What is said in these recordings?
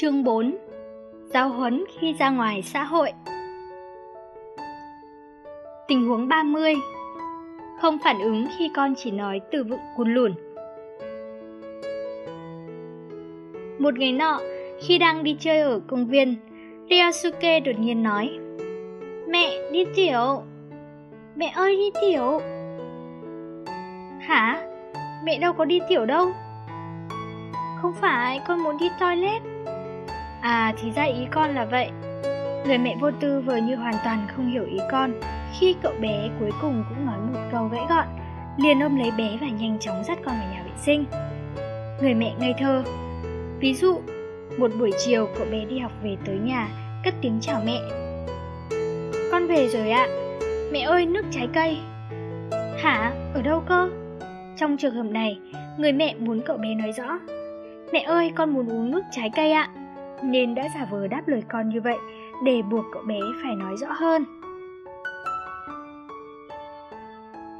Chương 4 Giáo huấn khi ra ngoài xã hội. Tình huống 30 Không phản ứng khi con chỉ nói từ vựng cùn lùn. Một ngày nọ, khi đang đi chơi ở công viên, Ryosuke đột nhiên nói Mẹ, đi tiểu. Mẹ ơi đi tiểu. Hả? Mẹ đâu có đi tiểu đâu. Không phải, con muốn đi toilet. À thì ra ý con là vậy. Người mẹ vô tư vừa như hoàn toàn không hiểu ý con Khi cậu bé cuối cùng cũng nói một câu gãy gọn Liền ôm lấy bé và nhanh chóng dắt con vào nhà vệ sinh. Người mẹ ngây thơ. Ví dụ, một buổi chiều cậu bé đi học về tới nhà Cất tiếng chào mẹ. Con về rồi ạ. Mẹ ơi nước trái cây. Hả? Ở đâu cơ? Trong trường hợp này, người mẹ muốn cậu bé nói rõ. Mẹ ơi con muốn uống nước trái cây ạ nên đã giả vờ đáp lời con như vậy để buộc cậu bé phải nói rõ hơn.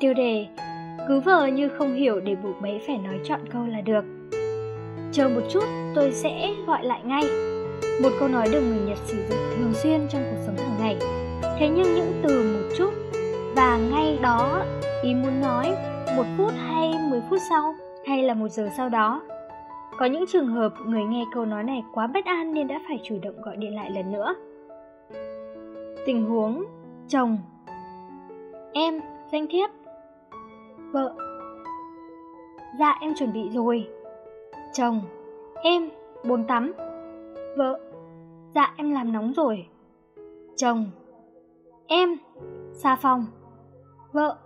Tiêu đề Cứ vờ như không hiểu để buộc bé phải nói chọn câu là được. Chờ một chút, tôi sẽ gọi lại ngay. Một câu nói được người Nhật sử dụng thường xuyên trong cuộc sống hàng ngày. Thế nhưng những từ một chút và ngay đó ý muốn nói một phút hay 10 phút sau hay là một giờ sau đó có những trường hợp người nghe câu nói này quá bất an nên đã phải chủ động gọi điện lại lần nữa. Tình huống chồng. Em, danh thiếp. Vợ. Dạ em chuẩn bị rồi. Chồng. Em, bồn tắm. Vợ. Dạ em làm nóng rồi. Chồng. Em, xà phòng. Vợ.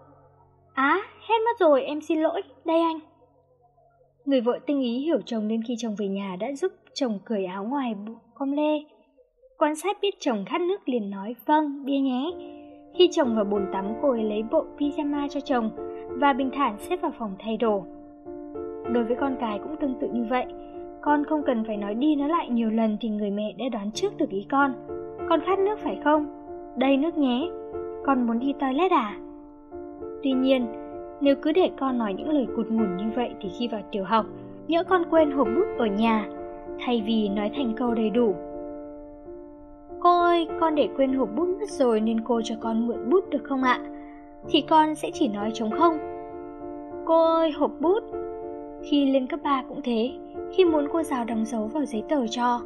Á, hết mất rồi, em xin lỗi, đây anh. Người vợ tinh ý hiểu chồng nên khi chồng về nhà đã giúp chồng cởi áo ngoài com lê. Quan sát biết chồng khát nước liền nói vâng, bia nhé. Khi chồng vào bồn tắm cô ấy lấy bộ pyjama cho chồng và bình thản xếp vào phòng thay đồ. Đối với con cái cũng tương tự như vậy. Con không cần phải nói đi nói lại nhiều lần thì người mẹ đã đoán trước được ý con. Con khát nước phải không? Đây nước nhé. Con muốn đi toilet à? Tuy nhiên, nếu cứ để con nói những lời cụt ngủn như vậy thì khi vào tiểu học, nhỡ con quên hộp bút ở nhà, thay vì nói thành câu đầy đủ. Cô ơi, con để quên hộp bút mất rồi nên cô cho con mượn bút được không ạ? Thì con sẽ chỉ nói trống không. Cô ơi, hộp bút. Khi lên cấp 3 cũng thế, khi muốn cô giáo đóng dấu vào giấy tờ cho,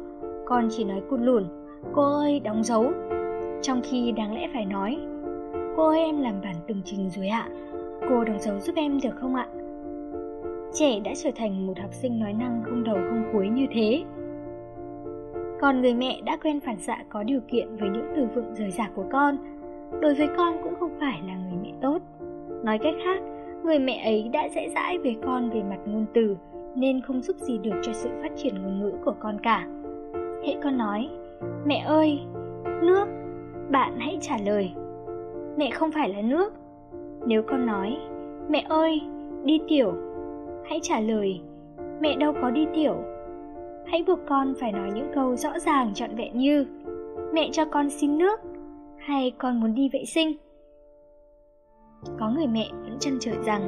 con chỉ nói cụt lủn, cô ơi, đóng dấu. Trong khi đáng lẽ phải nói, cô ơi em làm bản tường trình rồi ạ. Cô đóng dấu giúp em được không ạ? Trẻ đã trở thành một học sinh nói năng không đầu không cuối như thế. Còn người mẹ đã quen phản xạ có điều kiện với những từ vựng rời rạc của con. Đối với con cũng không phải là người mẹ tốt. Nói cách khác, người mẹ ấy đã dễ dãi với con về mặt ngôn từ nên không giúp gì được cho sự phát triển ngôn ngữ của con cả. Hệ con nói, mẹ ơi, nước, bạn hãy trả lời. Mẹ không phải là nước, nếu con nói, mẹ ơi, đi tiểu, hãy trả lời, mẹ đâu có đi tiểu. Hãy buộc con phải nói những câu rõ ràng trọn vẹn như Mẹ cho con xin nước hay con muốn đi vệ sinh. Có người mẹ vẫn chăn trở rằng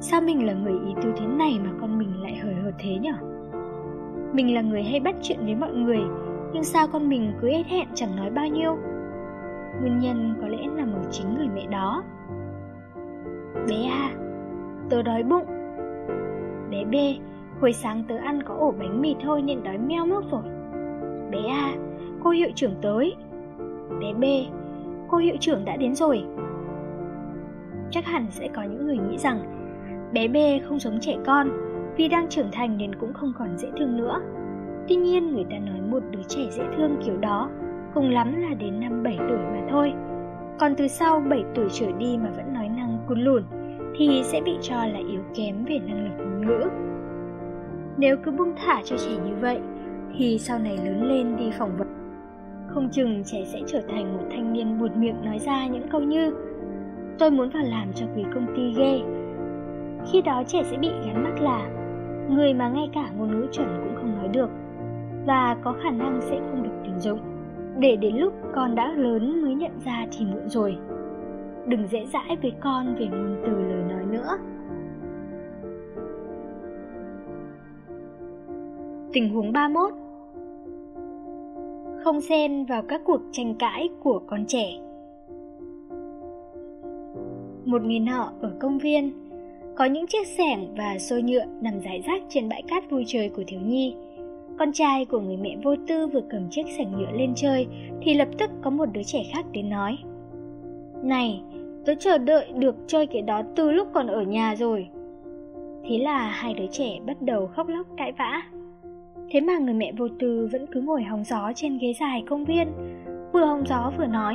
Sao mình là người ý tứ thế này mà con mình lại hời hợt thế nhở? Mình là người hay bắt chuyện với mọi người Nhưng sao con mình cứ hết hẹn chẳng nói bao nhiêu Nguyên nhân có lẽ nằm ở chính người mẹ đó Bé A, Tớ đói bụng. Bé B, Hồi sáng tớ ăn có ổ bánh mì thôi nên đói meo mốc rồi Bé A, Cô hiệu trưởng tới Bé B, Cô hiệu trưởng đã đến rồi. Chắc hẳn sẽ có những người nghĩ rằng Bé B không giống trẻ con, Vì đang trưởng thành nên cũng không còn dễ thương nữa. Tuy nhiên, người ta nói một đứa trẻ dễ thương kiểu đó Cùng lắm là đến năm 7 tuổi mà thôi. Còn từ sau 7 tuổi trở đi mà vẫn nói năng cún lùn thì sẽ bị cho là yếu kém về năng lực ngôn ngữ. Nếu cứ buông thả cho trẻ như vậy, thì sau này lớn lên đi phỏng vấn, không chừng trẻ sẽ trở thành một thanh niên buột miệng nói ra những câu như Tôi muốn vào làm cho quý công ty ghê. Khi đó trẻ sẽ bị gắn mắc là người mà ngay cả ngôn ngữ chuẩn cũng không nói được và có khả năng sẽ không được tuyển dụng. Để đến lúc con đã lớn mới nhận ra thì muộn rồi đừng dễ dãi với con về ngôn từ lời nói nữa. Tình huống 31 không xen vào các cuộc tranh cãi của con trẻ. Một ngày nọ ở công viên, có những chiếc xẻng và xôi nhựa nằm rải rác trên bãi cát vui chơi của thiếu nhi. Con trai của người mẹ vô tư vừa cầm chiếc sẻng nhựa lên chơi thì lập tức có một đứa trẻ khác đến nói, này tớ chờ đợi được chơi cái đó từ lúc còn ở nhà rồi. Thế là hai đứa trẻ bắt đầu khóc lóc cãi vã. Thế mà người mẹ vô tư vẫn cứ ngồi hóng gió trên ghế dài công viên. Vừa hóng gió vừa nói,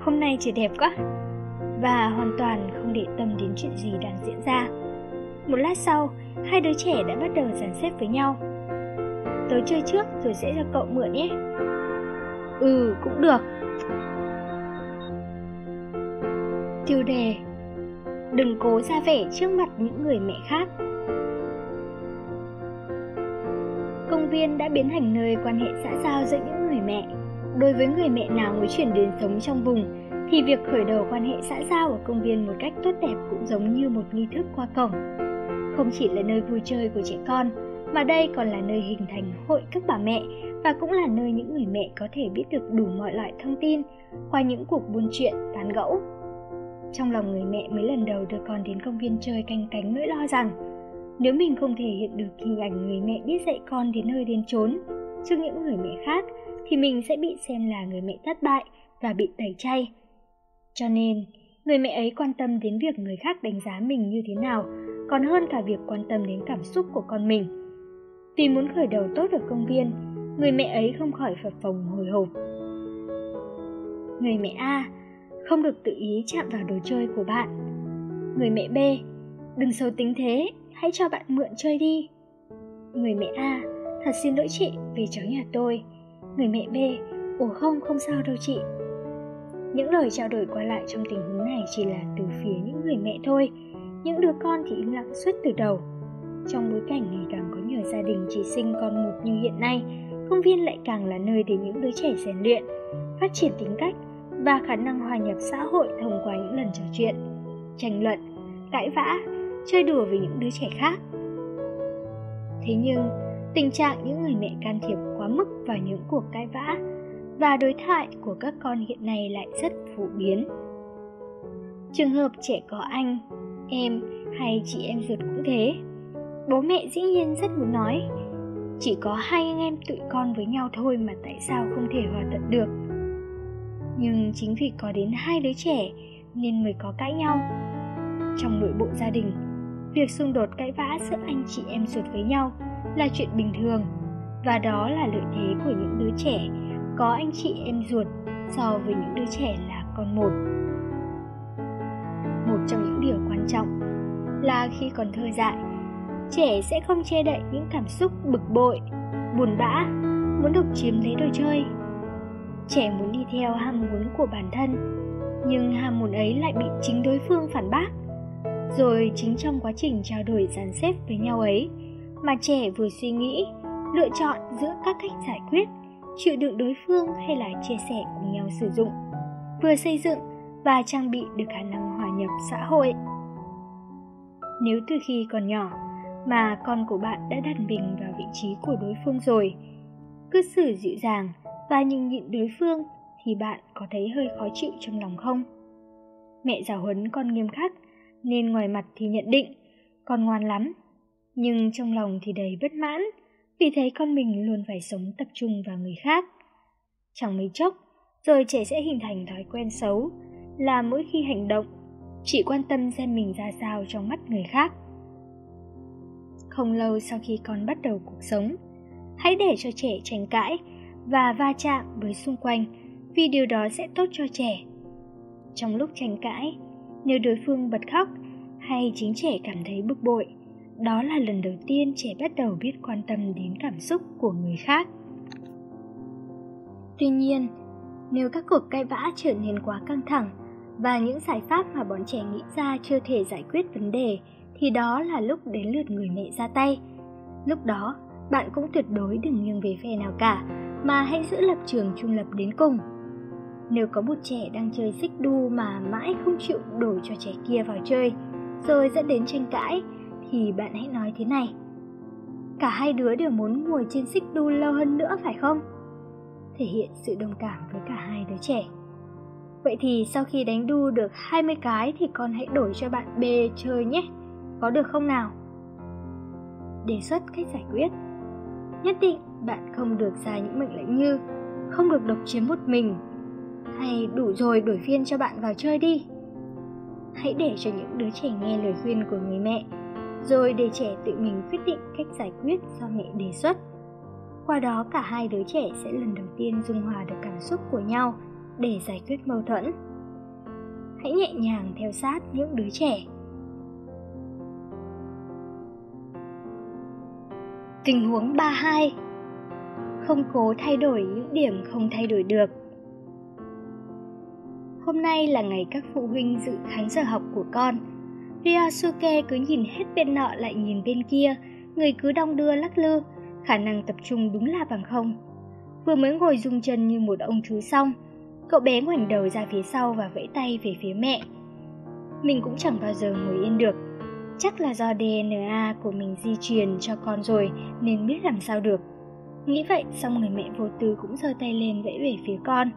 hôm nay trời đẹp quá. Và hoàn toàn không để tâm đến chuyện gì đang diễn ra. Một lát sau, hai đứa trẻ đã bắt đầu dàn xếp với nhau. Tớ chơi trước rồi sẽ cho cậu mượn nhé. Ừ cũng được. Tiêu đề, đừng cố ra vẻ trước mặt những người mẹ khác. Công viên đã biến thành nơi quan hệ xã giao giữa những người mẹ. Đối với người mẹ nào mới chuyển đến sống trong vùng, thì việc khởi đầu quan hệ xã giao ở công viên một cách tốt đẹp cũng giống như một nghi thức qua cổng. Không chỉ là nơi vui chơi của trẻ con, mà đây còn là nơi hình thành hội các bà mẹ và cũng là nơi những người mẹ có thể biết được đủ mọi loại thông tin qua những cuộc buôn chuyện tán gẫu trong lòng người mẹ mới lần đầu đưa con đến công viên chơi canh cánh nỗi lo rằng, nếu mình không thể hiện được hình ảnh người mẹ biết dạy con đến nơi đến chốn trước những người mẹ khác, thì mình sẽ bị xem là người mẹ thất bại và bị tẩy chay. Cho nên, người mẹ ấy quan tâm đến việc người khác đánh giá mình như thế nào, còn hơn cả việc quan tâm đến cảm xúc của con mình. Vì muốn khởi đầu tốt ở công viên, người mẹ ấy không khỏi phập phồng hồi hộp. Người mẹ a không được tự ý chạm vào đồ chơi của bạn. Người mẹ b, đừng xấu tính thế, hãy cho bạn mượn chơi đi. Người mẹ a, thật xin lỗi chị vì cháu nhà tôi. Người mẹ b, ủa không không sao đâu chị. Những lời trao đổi qua lại trong tình huống này chỉ là từ phía những người mẹ thôi. Những đứa con thì im lặng suốt từ đầu. Trong bối cảnh ngày càng có nhiều gia đình chỉ sinh con một như hiện nay, công viên lại càng là nơi để những đứa trẻ rèn luyện, phát triển tính cách và khả năng hòa nhập xã hội thông qua những lần trò chuyện, tranh luận, cãi vã, chơi đùa với những đứa trẻ khác. Thế nhưng, tình trạng những người mẹ can thiệp quá mức vào những cuộc cãi vã và đối thoại của các con hiện nay lại rất phổ biến. Trường hợp trẻ có anh, em hay chị em ruột cũng thế. Bố mẹ dĩ nhiên rất muốn nói, chỉ có hai anh em tụi con với nhau thôi mà tại sao không thể hòa thuận được? Nhưng chính vì có đến hai đứa trẻ nên mới có cãi nhau. Trong nội bộ gia đình, việc xung đột cãi vã giữa anh chị em ruột với nhau là chuyện bình thường. Và đó là lợi thế của những đứa trẻ có anh chị em ruột so với những đứa trẻ là con một. Một trong những điều quan trọng là khi còn thơ dại, trẻ sẽ không che đậy những cảm xúc bực bội, buồn bã, muốn độc chiếm lấy đồ chơi trẻ muốn đi theo ham muốn của bản thân, nhưng ham muốn ấy lại bị chính đối phương phản bác. Rồi chính trong quá trình trao đổi dàn xếp với nhau ấy, mà trẻ vừa suy nghĩ, lựa chọn giữa các cách giải quyết, chịu đựng đối phương hay là chia sẻ cùng nhau sử dụng, vừa xây dựng và trang bị được khả năng hòa nhập xã hội. Nếu từ khi còn nhỏ mà con của bạn đã đặt mình vào vị trí của đối phương rồi cứ xử dịu dàng và nhường nhịn đối phương thì bạn có thấy hơi khó chịu trong lòng không? Mẹ giáo huấn con nghiêm khắc, nên ngoài mặt thì nhận định, con ngoan lắm. Nhưng trong lòng thì đầy bất mãn, vì thấy con mình luôn phải sống tập trung vào người khác. Chẳng mấy chốc, rồi trẻ sẽ hình thành thói quen xấu, là mỗi khi hành động, chỉ quan tâm xem mình ra sao trong mắt người khác. Không lâu sau khi con bắt đầu cuộc sống, hãy để cho trẻ tranh cãi và va chạm với xung quanh, vì điều đó sẽ tốt cho trẻ. Trong lúc tranh cãi, nếu đối phương bật khóc hay chính trẻ cảm thấy bực bội, đó là lần đầu tiên trẻ bắt đầu biết quan tâm đến cảm xúc của người khác. Tuy nhiên, nếu các cuộc cãi vã trở nên quá căng thẳng và những giải pháp mà bọn trẻ nghĩ ra chưa thể giải quyết vấn đề, thì đó là lúc đến lượt người mẹ ra tay. Lúc đó, bạn cũng tuyệt đối đừng nghiêng về phe nào cả mà hãy giữ lập trường trung lập đến cùng nếu có một trẻ đang chơi xích đu mà mãi không chịu đổi cho trẻ kia vào chơi, rồi dẫn đến tranh cãi, thì bạn hãy nói thế này cả hai đứa đều muốn ngồi trên xích đu lâu hơn nữa, phải không thể hiện sự đồng cảm với cả hai đứa trẻ. Vậy thì sau khi đánh đu được 20 cái thì con hãy đổi cho bạn B chơi nhé. Có được không nào? Đề xuất cách giải quyết. Nhất định bạn không được ra những mệnh lệnh như không được độc chiếm một mình hay đủ rồi đổi phiên cho bạn vào chơi đi. Hãy để cho những đứa trẻ nghe lời khuyên của người mẹ, rồi để trẻ tự mình quyết định cách giải quyết do mẹ đề xuất. Qua đó cả hai đứa trẻ sẽ lần đầu tiên dung hòa được cảm xúc của nhau để giải quyết mâu thuẫn. Hãy nhẹ nhàng theo sát những đứa trẻ. Tình huống 32 không cố thay đổi những điểm không thay đổi được Hôm nay là ngày các phụ huynh dự khánh giờ học của con. Ryosuke cứ nhìn hết bên nọ lại nhìn bên kia, người cứ đong đưa lắc lư, khả năng tập trung đúng là bằng không. Vừa mới ngồi rung chân như một ông chú xong, cậu bé ngoảnh đầu ra phía sau và vẫy tay về phía mẹ. Mình cũng chẳng bao giờ ngồi yên được. Chắc là do DNA của mình di truyền cho con rồi nên biết làm sao được. Nghĩ vậy xong người mẹ vô tư cũng giơ tay lên vẫy về phía con.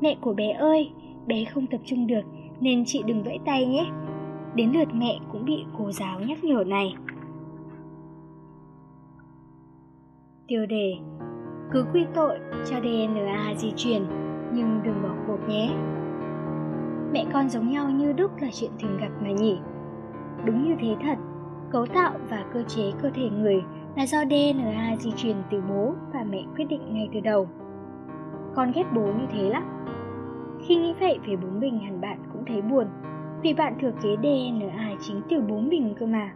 Mẹ của bé ơi, bé không tập trung được nên chị đừng vẫy tay nhé. Đến lượt mẹ cũng bị cô giáo nhắc nhở này. Tiêu đề Cứ quy tội cho DNA di truyền nhưng đừng bỏ cuộc nhé. Mẹ con giống nhau như đúc là chuyện thường gặp mà nhỉ. Đúng như thế thật, cấu tạo và cơ chế cơ thể người là do DNA di truyền từ bố và mẹ quyết định ngay từ đầu. Con ghét bố như thế lắm khi nghĩ vậy về bố mình hẳn bạn cũng thấy buồn, vì bạn thừa kế DNA chính từ bố mình cơ mà.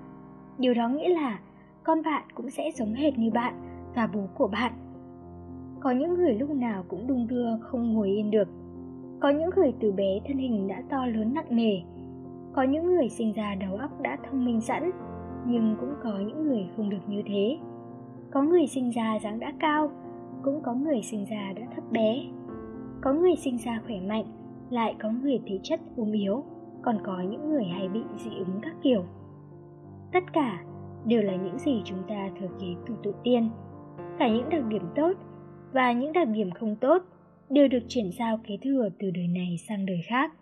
Điều đó nghĩa là con bạn cũng sẽ giống hệt như bạn và bố của bạn. Có những người lúc nào cũng đung đưa không ngồi yên được. Có những người từ bé thân hình đã to lớn nặng nề. Có những người sinh ra đầu óc đã thông minh sẵn, nhưng cũng có những người không được như thế. Có người sinh ra dáng đã cao, cũng có người sinh ra đã thấp bé. Có người sinh ra khỏe mạnh lại có người thể chất ốm yếu còn có những người hay bị dị ứng các kiểu. Tất cả đều là những gì chúng ta thừa kế từ tổ tiên cả những đặc điểm tốt và những đặc điểm không tốt đều được chuyển giao kế thừa từ đời này sang đời khác.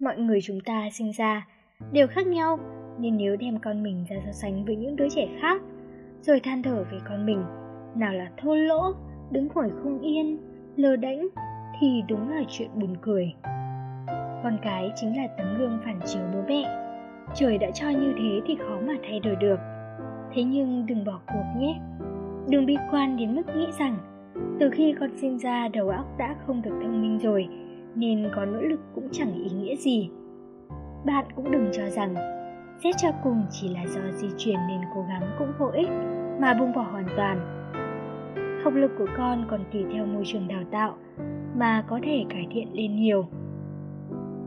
Mọi người chúng ta sinh ra đều khác nhau nên nếu đem con mình ra so sánh với những đứa trẻ khác, rồi than thở về con mình. Nào là thô lỗ, đứng ngồi không yên, lơ đễnh, thì đúng là chuyện buồn cười. Con cái chính là tấm gương phản chiếu bố mẹ. Trời đã cho như thế thì khó mà thay đổi được. Thế nhưng đừng bỏ cuộc nhé. Đừng bi quan đến mức nghĩ rằng, từ khi con sinh ra đầu óc đã không được thông minh rồi, nên có nỗ lực cũng chẳng ý nghĩa gì. Bạn cũng đừng cho rằng xét cho cùng chỉ là do di truyền nên cố gắng cũng vô ích mà buông bỏ hoàn toàn. Học lực của con còn tùy theo môi trường đào tạo mà có thể cải thiện lên nhiều.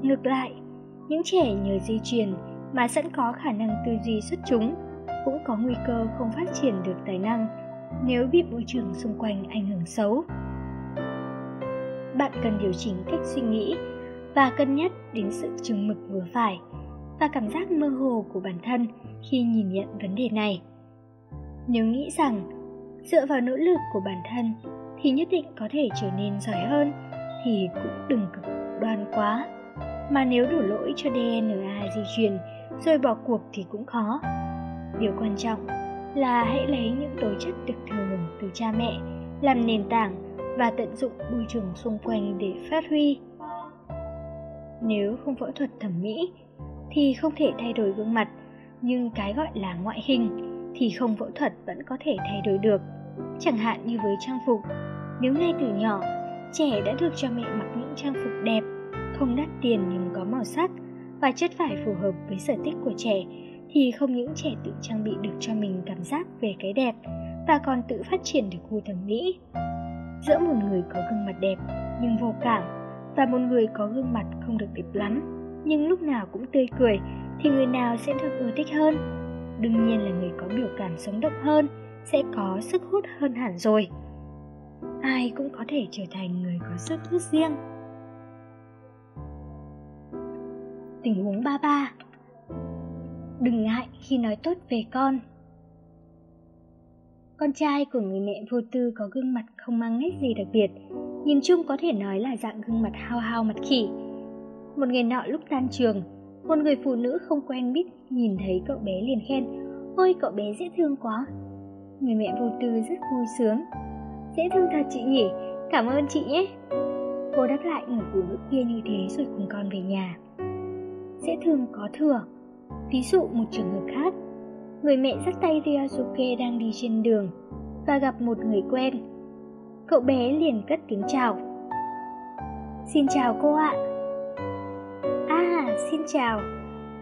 Ngược lại, những trẻ nhờ di truyền mà sẵn có khả năng tư duy xuất chúng cũng có nguy cơ không phát triển được tài năng nếu bị môi trường xung quanh ảnh hưởng xấu. Bạn cần điều chỉnh cách suy nghĩ và cân nhắc đến sự chừng mực vừa phải và cảm giác mơ hồ của bản thân khi nhìn nhận vấn đề này. Nếu nghĩ rằng dựa vào nỗ lực của bản thân thì nhất định có thể trở nên giỏi hơn thì cũng đừng cực đoan quá. Mà nếu đổ lỗi cho DNA di truyền rồi bỏ cuộc thì cũng khó. Điều quan trọng là hãy lấy những tố chất được thừa hưởng từ cha mẹ làm nền tảng và tận dụng môi trường xung quanh để phát huy. Nếu không phẫu thuật thẩm mỹ thì không thể thay đổi gương mặt. Nhưng cái gọi là ngoại hình thì không phẫu thuật vẫn có thể thay đổi được. Chẳng hạn như với trang phục, nếu ngay từ nhỏ, trẻ đã được cho mẹ mặc những trang phục đẹp, không đắt tiền nhưng có màu sắc và chất vải phù hợp với sở thích của trẻ, thì không những trẻ tự trang bị được cho mình cảm giác về cái đẹp và còn tự phát triển được gu thẩm mỹ. Giữa một người có gương mặt đẹp nhưng vô cảm và một người có gương mặt không được đẹp lắm nhưng lúc nào cũng tươi cười thì người nào sẽ được ưa thích hơn? Đương nhiên là người có biểu cảm sống động hơn sẽ có sức hút hơn hẳn rồi. Ai cũng có thể trở thành người có sức hút riêng. Tình huống ba ba. Đừng ngại khi nói tốt về con. Con trai của người mẹ vô tư có gương mặt không mang nét gì đặc biệt, nhìn chung có thể nói là dạng gương mặt hao hao mặt khỉ. Một ngày nọ lúc tan trường, một người phụ nữ không quen biết nhìn thấy cậu bé liền khen, ôi cậu bé dễ thương quá. Người mẹ vô tư rất vui sướng. Dễ thương thật chị nhỉ, cảm ơn chị nhé. Cô đáp lại người phụ nữ kia như thế rồi cùng con về nhà. Dễ thương có thừa. Ví dụ một trường hợp khác, người mẹ dắt tay Ryosuke đang đi trên đường và gặp một người quen. Cậu bé liền cất tiếng chào. Xin chào cô ạ. À, xin chào.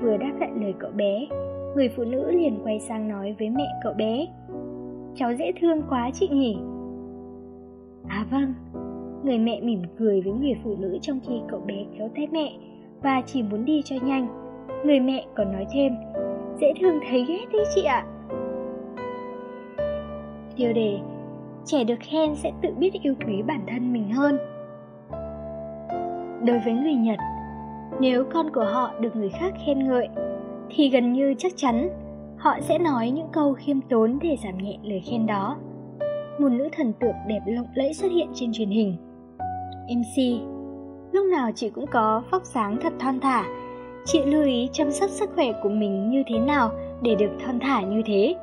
Vừa đáp lại lời cậu bé, người phụ nữ liền quay sang nói với mẹ cậu bé. Cháu dễ thương quá chị nhỉ? À vâng, người mẹ mỉm cười với người phụ nữ trong khi cậu bé kéo tay mẹ và chỉ muốn đi cho nhanh. Người mẹ còn nói thêm, dễ thương thấy ghét đi chị ạ. Tiêu đề, trẻ được khen sẽ tự biết yêu quý bản thân mình hơn. Đối với người Nhật, nếu con của họ được người khác khen ngợi, thì gần như chắc chắn họ sẽ nói những câu khiêm tốn để giảm nhẹ lời khen đó. Một nữ thần tượng đẹp lộng lẫy xuất hiện trên truyền hình. MC Lúc nào chị cũng có vóc dáng thật thon thả Chị lưu ý chăm sóc sức khỏe của mình như thế nào để được thon thả như thế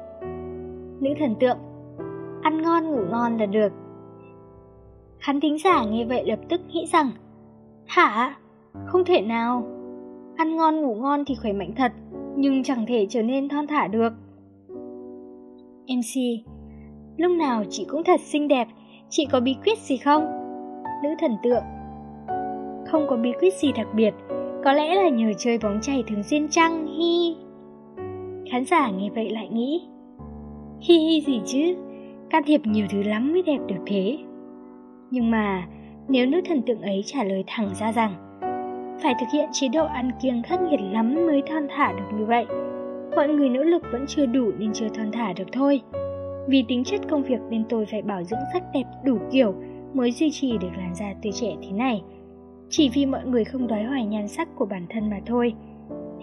Nữ thần tượng Ăn ngon ngủ ngon là được Khán thính giả nghe vậy lập tức nghĩ rằng Hả? Không thể nào. Ăn ngon ngủ ngon thì khỏe mạnh thật Nhưng chẳng thể trở nên thon thả được. MC Lúc nào chị cũng thật xinh đẹp. Chị có bí quyết gì không? Nữ thần tượng. Không có bí quyết gì đặc biệt, có lẽ là nhờ chơi bóng chày thường xuyên chăng, hi. Khán giả nghe vậy lại nghĩ, hi hi gì chứ, can thiệp nhiều thứ lắm mới đẹp được thế. Nhưng mà, nếu nữ thần tượng ấy trả lời thẳng ra rằng, phải thực hiện chế độ ăn kiêng khắc nghiệt lắm mới thon thả được như vậy, mọi người nỗ lực vẫn chưa đủ nên chưa thon thả được thôi. Vì tính chất công việc nên tôi phải bảo dưỡng sắc đẹp đủ kiểu mới duy trì được làn da tươi trẻ thế này. Chỉ vì mọi người không đói hoài nhan sắc của bản thân mà thôi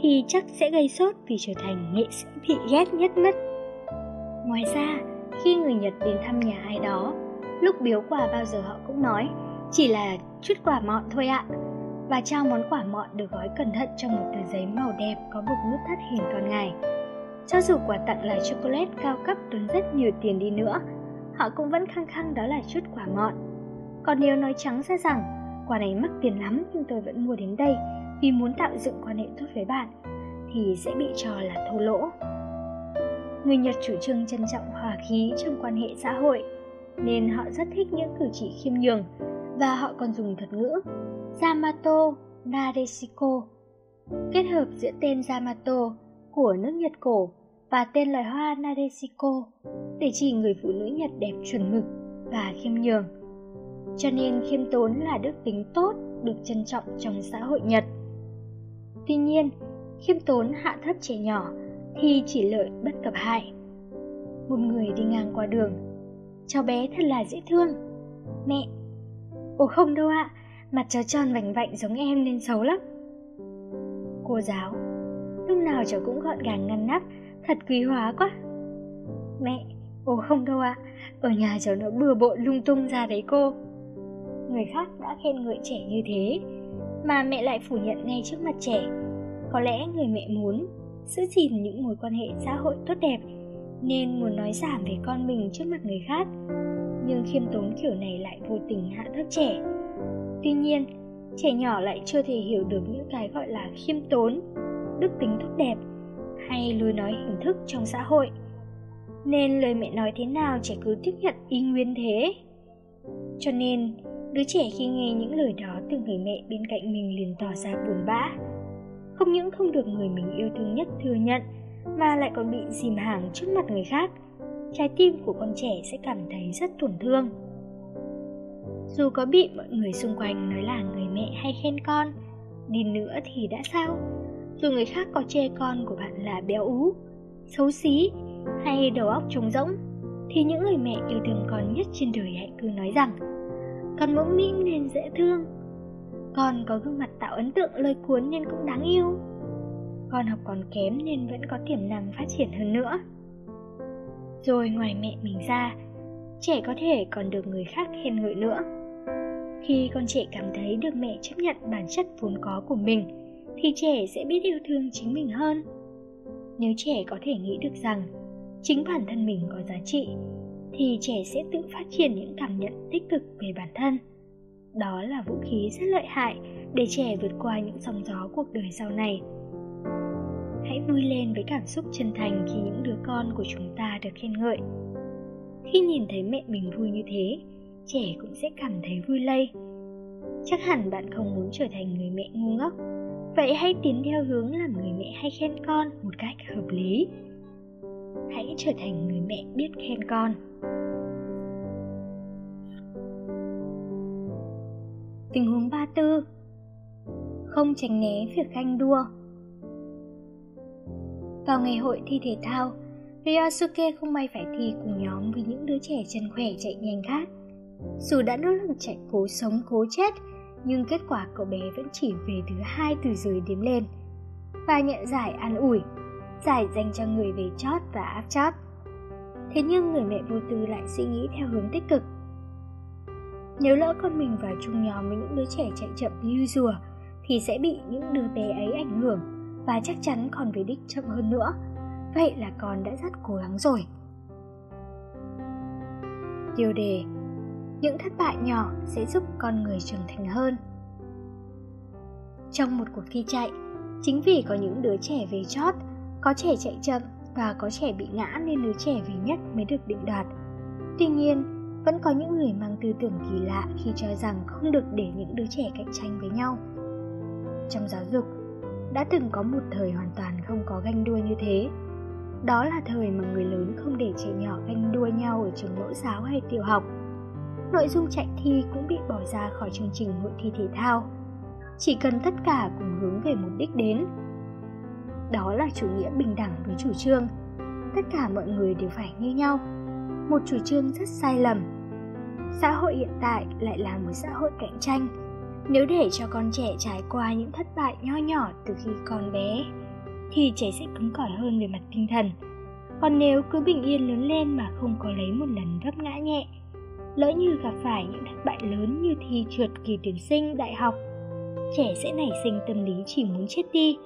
thì chắc sẽ gây sốt vì trở thành nghệ sĩ bị ghét nhất mất. Ngoài ra khi người nhật đến thăm nhà ai đó lúc biếu quà bao giờ họ cũng nói chỉ là chút quà mọn thôi ạ và trao món quả mọn được gói cẩn thận trong một tờ giấy màu đẹp có bục nút thắt hình con ngài. Cho dù quà tặng là chocolate cao cấp tốn rất nhiều tiền đi nữa, họ cũng vẫn khăng khăng đó là chút quả mọn. Còn nếu nói trắng ra rằng, quà này mắc tiền lắm nhưng tôi vẫn mua đến đây vì muốn tạo dựng quan hệ tốt với bạn, thì sẽ bị cho là thô lỗ. Người nhật chủ trương trân trọng hòa khí trong quan hệ xã hội, nên họ rất thích những cử chỉ khiêm nhường và họ còn dùng thuật ngữ Yamato Nadeshiko kết hợp giữa tên Yamato của nước Nhật cổ và tên loài hoa Nadeshiko để chỉ người phụ nữ Nhật đẹp chuẩn mực và khiêm nhường. Cho nên khiêm tốn là đức tính tốt được trân trọng trong xã hội nhật. Tuy nhiên, khiêm tốn hạ thấp trẻ nhỏ thì chỉ lợi bất cập hại. Một người đi ngang qua đường, cháu bé thật là dễ thương. Mẹ. Ồ, không đâu ạ mặt cháu tròn vành vạnh giống em nên xấu lắm. Cô giáo, lúc nào cháu cũng gọn gàng ngăn nắp, thật quý hóa quá. Mẹ, ồ không đâu ạ. Ở nhà cháu nó bừa bộn lung tung ra đấy cô. Người khác đã khen ngợi trẻ như thế, mà mẹ lại phủ nhận ngay trước mặt trẻ. Có lẽ người mẹ muốn giữ gìn những mối quan hệ xã hội tốt đẹp, nên muốn nói giảm về con mình trước mặt người khác. Nhưng khiêm tốn kiểu này lại vô tình hạ thấp trẻ tuy nhiên trẻ nhỏ lại chưa thể hiểu được những cái gọi là khiêm tốn đức tính tốt đẹp hay lối nói hình thức trong xã hội nên lời mẹ nói thế nào trẻ cứ tiếp nhận y nguyên thế cho nên Đứa trẻ khi nghe những lời đó từ người mẹ bên cạnh mình liền tỏ ra buồn bã. Không những không được người mình yêu thương nhất thừa nhận, mà lại còn bị dìm hàng trước mặt người khác. Trái tim của con trẻ sẽ cảm thấy rất tổn thương. Dù có bị mọi người xung quanh nói là người mẹ hay khen con, đi nữa thì đã sao? Dù người khác có chê con của bạn là béo ú, xấu xí hay đầu óc trống rỗng, thì những người mẹ yêu thương con nhất trên đời hãy cứ nói rằng con mũm mĩm nên dễ thương. Con có gương mặt tạo ấn tượng lôi cuốn nên cũng đáng yêu. Con học còn kém nên vẫn có tiềm năng phát triển hơn nữa. Rồi ngoài mẹ mình ra, trẻ có thể còn được người khác khen ngợi nữa. Khi con trẻ cảm thấy được mẹ chấp nhận bản chất vốn có của mình, thì trẻ sẽ biết yêu thương chính mình hơn. Nếu trẻ có thể nghĩ được rằng chính bản thân mình có giá trị, thì trẻ sẽ tự phát triển những cảm nhận tích cực về bản thân. Đó là vũ khí rất lợi hại để trẻ vượt qua những sóng gió cuộc đời sau này. Hãy vui lên với cảm xúc chân thành khi những đứa con của chúng ta được khen ngợi. Khi nhìn thấy mẹ mình vui như thế, trẻ cũng sẽ cảm thấy vui lây. Chắc hẳn bạn không muốn trở thành người mẹ ngu ngốc, vậy hãy tiến theo hướng làm người mẹ hay khen con một cách hợp lý. Hãy trở thành người mẹ biết khen con. Tình huống 34 Không tránh né việc ganh đua Vào ngày hội thi thể thao, Ryosuke à, không may phải thi cùng nhóm với những đứa trẻ chân khỏe chạy nhanh khác. Dù đã nỗ lực chạy cố sống cố chết, nhưng kết quả cậu bé vẫn chỉ về thứ hai từ dưới đếm lên. Và nhận giải an ủi, giải dành cho người về chót và áp chót. Thế nhưng người mẹ vô tư lại suy nghĩ theo hướng tích cực. Nếu lỡ con mình vào chung nhóm với những đứa trẻ chạy chậm như rùa, thì sẽ bị những đứa bé ấy ảnh hưởng và chắc chắn còn về đích chậm hơn nữa vậy là con đã rất cố gắng rồi. Tiêu đề, những thất bại nhỏ sẽ giúp con người trưởng thành hơn. Trong một cuộc thi chạy, chính vì có những đứa trẻ về chót, có trẻ chạy chậm và có trẻ bị ngã nên đứa trẻ về nhất mới được định đoạt. Tuy nhiên, vẫn có những người mang tư tưởng kỳ lạ khi cho rằng không được để những đứa trẻ cạnh tranh với nhau. Trong giáo dục, đã từng có một thời hoàn toàn không có ganh đua như thế đó là thời mà người lớn không để trẻ nhỏ ganh đua nhau ở trường mẫu giáo hay tiểu học. Nội dung chạy thi cũng bị bỏ ra khỏi chương trình hội thi thể thao. Chỉ cần tất cả cùng hướng về một đích đến. Đó là chủ nghĩa bình đẳng với chủ trương. Tất cả mọi người đều phải như nhau. Một chủ trương rất sai lầm. Xã hội hiện tại lại là một xã hội cạnh tranh. Nếu để cho con trẻ trải qua những thất bại nho nhỏ từ khi còn bé thì trẻ sẽ cứng cỏi hơn về mặt tinh thần. Còn nếu cứ bình yên lớn lên mà không có lấy một lần vấp ngã nhẹ, lỡ như gặp phải những thất bại lớn như thi trượt kỳ tuyển sinh đại học, trẻ sẽ nảy sinh tâm lý chỉ muốn chết đi,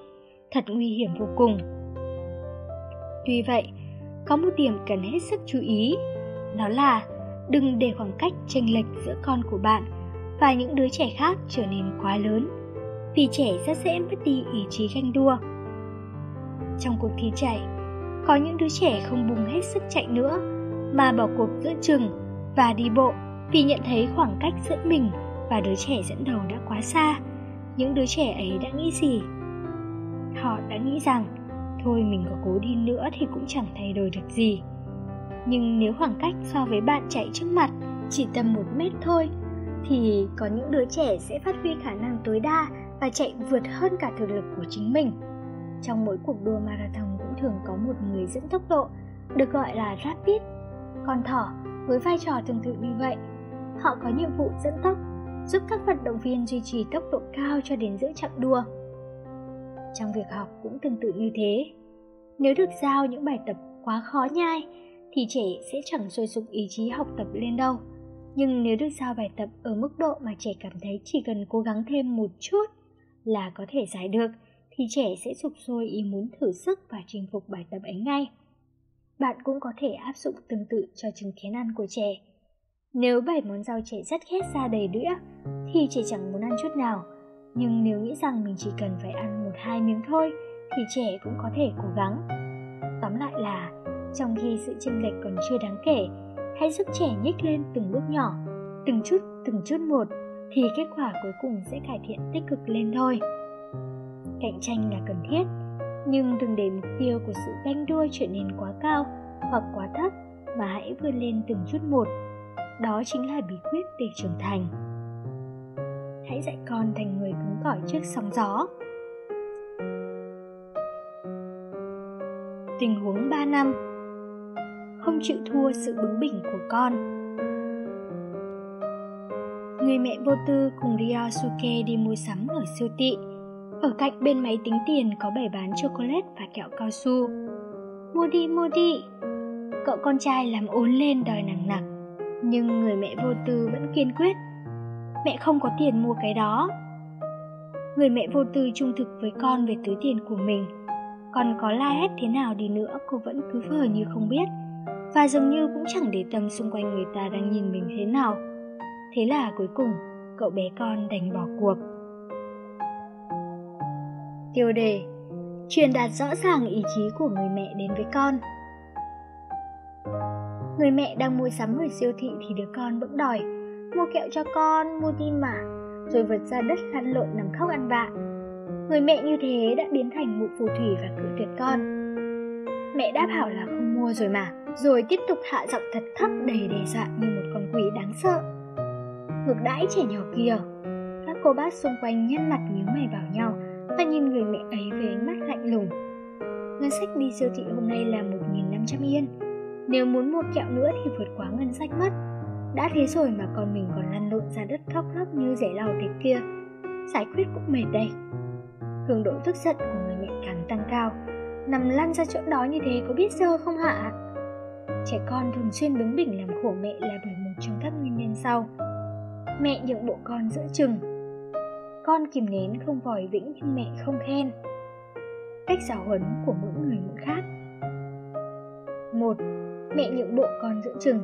thật nguy hiểm vô cùng. Tuy vậy, có một điểm cần hết sức chú ý, đó là đừng để khoảng cách chênh lệch giữa con của bạn và những đứa trẻ khác trở nên quá lớn, vì trẻ rất dễ mất đi ý chí ganh đua trong cuộc thi chạy. Có những đứa trẻ không bùng hết sức chạy nữa, mà bỏ cuộc giữa chừng và đi bộ vì nhận thấy khoảng cách giữa mình và đứa trẻ dẫn đầu đã quá xa. Những đứa trẻ ấy đã nghĩ gì? Họ đã nghĩ rằng, thôi mình có cố đi nữa thì cũng chẳng thay đổi được gì. Nhưng nếu khoảng cách so với bạn chạy trước mặt chỉ tầm một mét thôi, thì có những đứa trẻ sẽ phát huy khả năng tối đa và chạy vượt hơn cả thực lực của chính mình trong mỗi cuộc đua marathon cũng thường có một người dẫn tốc độ, được gọi là rapid. Con thỏ với vai trò tương tự như vậy, họ có nhiệm vụ dẫn tốc, giúp các vận động viên duy trì tốc độ cao cho đến giữa chặng đua. Trong việc học cũng tương tự như thế. Nếu được giao những bài tập quá khó nhai, thì trẻ sẽ chẳng sôi sục ý chí học tập lên đâu. Nhưng nếu được giao bài tập ở mức độ mà trẻ cảm thấy chỉ cần cố gắng thêm một chút là có thể giải được, thì trẻ sẽ sụp sôi ý muốn thử sức và chinh phục bài tập ấy ngay. Bạn cũng có thể áp dụng tương tự cho chứng kiến ăn của trẻ. Nếu bảy món rau trẻ rất khét ra đầy đĩa, thì trẻ chẳng muốn ăn chút nào. Nhưng nếu nghĩ rằng mình chỉ cần phải ăn một hai miếng thôi, thì trẻ cũng có thể cố gắng. Tóm lại là, trong khi sự chênh lệch còn chưa đáng kể, hãy giúp trẻ nhích lên từng bước nhỏ, từng chút từng chút một, thì kết quả cuối cùng sẽ cải thiện tích cực lên thôi cạnh tranh là cần thiết, nhưng đừng để mục tiêu của sự ganh đua trở nên quá cao hoặc quá thấp mà hãy vươn lên từng chút một. Đó chính là bí quyết để trưởng thành. Hãy dạy con thành người cứng cỏi trước sóng gió. Tình huống 3 năm. Không chịu thua sự bướng bỉnh của con. Người mẹ vô tư cùng Ryosuke đi mua sắm ở siêu thị ở cạnh bên máy tính tiền có bày bán chocolate và kẹo cao su. Mua đi, mua đi. cậu con trai làm ốn lên đòi nặng nặng nhưng người mẹ vô tư vẫn kiên quyết. Mẹ không có tiền mua cái đó. Người mẹ vô tư trung thực với con về túi tiền của mình. Còn có la hét thế nào đi nữa cô vẫn cứ vờ như không biết. Và dường như cũng chẳng để tâm xung quanh người ta đang nhìn mình thế nào. Thế là cuối cùng cậu bé con đành bỏ cuộc tiêu đề, truyền đạt rõ ràng ý chí của người mẹ đến với con. Người mẹ đang mua sắm ở siêu thị thì đứa con bỗng đòi, mua kẹo cho con, mua tim mà rồi vượt ra đất lăn lộn nằm khóc ăn vạ. Người mẹ như thế đã biến thành mụ phù thủy và cự tuyệt con. Mẹ đã bảo là không mua rồi mà, rồi tiếp tục hạ giọng thật thấp đầy đe dọa như một con quỷ đáng sợ. Ngược đãi trẻ nhỏ kia, các cô bác xung quanh nhăn mặt nhíu mày vào nhau và nhìn người mẹ ấy với ánh mắt lạnh lùng. Ngân sách đi siêu thị hôm nay là 1.500 yên. Nếu muốn mua kẹo nữa thì vượt quá ngân sách mất. Đã thế rồi mà con mình còn lăn lộn ra đất khóc lóc như rẻ lau thế kia. Giải quyết cũng mệt đây. Cường độ tức giận của người mẹ càng tăng cao. Nằm lăn ra chỗ đó như thế có biết dơ không hả? Trẻ con thường xuyên bướng bỉnh làm khổ mẹ là bởi một trong các nguyên nhân sau. Mẹ nhượng bộ con giữa chừng con kìm nén không vòi vĩnh nhưng mẹ không khen. Cách giáo huấn của mỗi người mỗi khác. Một, mẹ nhượng bộ con giữa chừng.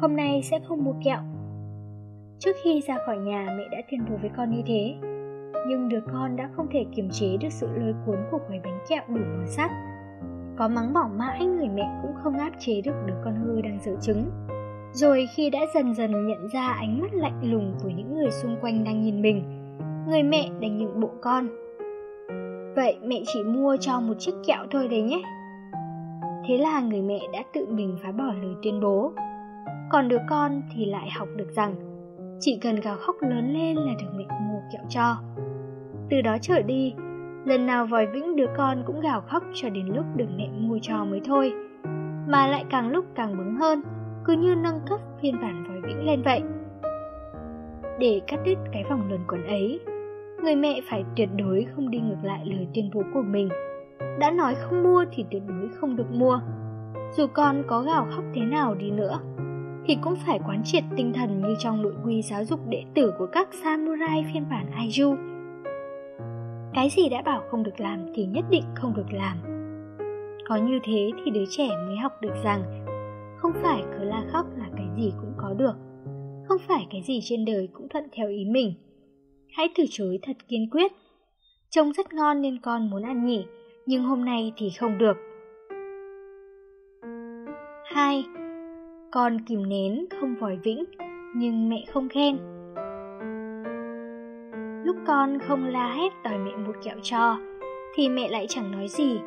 Hôm nay sẽ không mua kẹo. Trước khi ra khỏi nhà, mẹ đã tuyên bố với con như thế. Nhưng đứa con đã không thể kiềm chế được sự lôi cuốn của quầy bánh kẹo đủ màu sắc. Có mắng bỏ mãi người mẹ cũng không áp chế được đứa con hư đang giữ trứng rồi khi đã dần dần nhận ra ánh mắt lạnh lùng của những người xung quanh đang nhìn mình, người mẹ đành nhượng bộ con. Vậy mẹ chỉ mua cho một chiếc kẹo thôi đấy nhé. Thế là người mẹ đã tự mình phá bỏ lời tuyên bố. Còn đứa con thì lại học được rằng, chỉ cần gào khóc lớn lên là được mẹ mua kẹo cho. Từ đó trở đi, lần nào vòi vĩnh đứa con cũng gào khóc cho đến lúc được mẹ mua cho mới thôi, mà lại càng lúc càng bứng hơn cứ như nâng cấp phiên bản vòi vĩnh lên vậy để cắt đứt cái vòng luẩn quẩn ấy, người mẹ phải tuyệt đối không đi ngược lại lời tuyên bố của mình đã nói không mua thì tuyệt đối không được mua dù con có gào khóc thế nào đi nữa, thì cũng phải quán triệt tinh thần như trong nội quy giáo dục đệ tử của các samurai phiên bản Aiju. Cái gì đã bảo không được làm thì nhất định không được làm. Có như thế thì đứa trẻ mới học được rằng không phải cứ la khóc là cái gì cũng có được, không phải cái gì trên đời cũng thuận theo ý mình. Hãy từ chối thật kiên quyết. Trông rất ngon nên con muốn ăn nhỉ, nhưng hôm nay thì không được. Hai, Con kìm nén không vòi vĩnh, nhưng mẹ không khen. Lúc con không la hét đòi mẹ mua kẹo cho, thì mẹ lại chẳng nói gì.